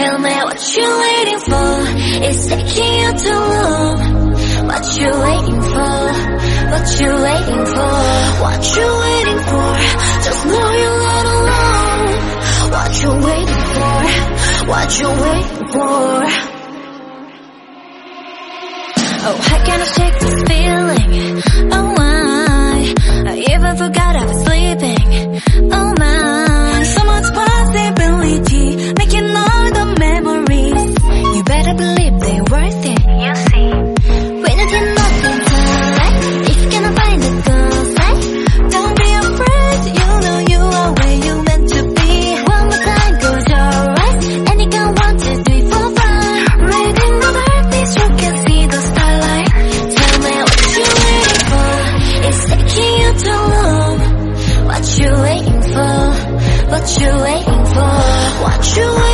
Tell me what you're waiting for. It's taking you too long. What you waiting for? What you waiting for? What you waiting for? Just know you're not alone. What you waiting for? What you waiting for? Oh, how can I shake this feeling? Oh, why? I even forgot. what you waiting for? What you waiting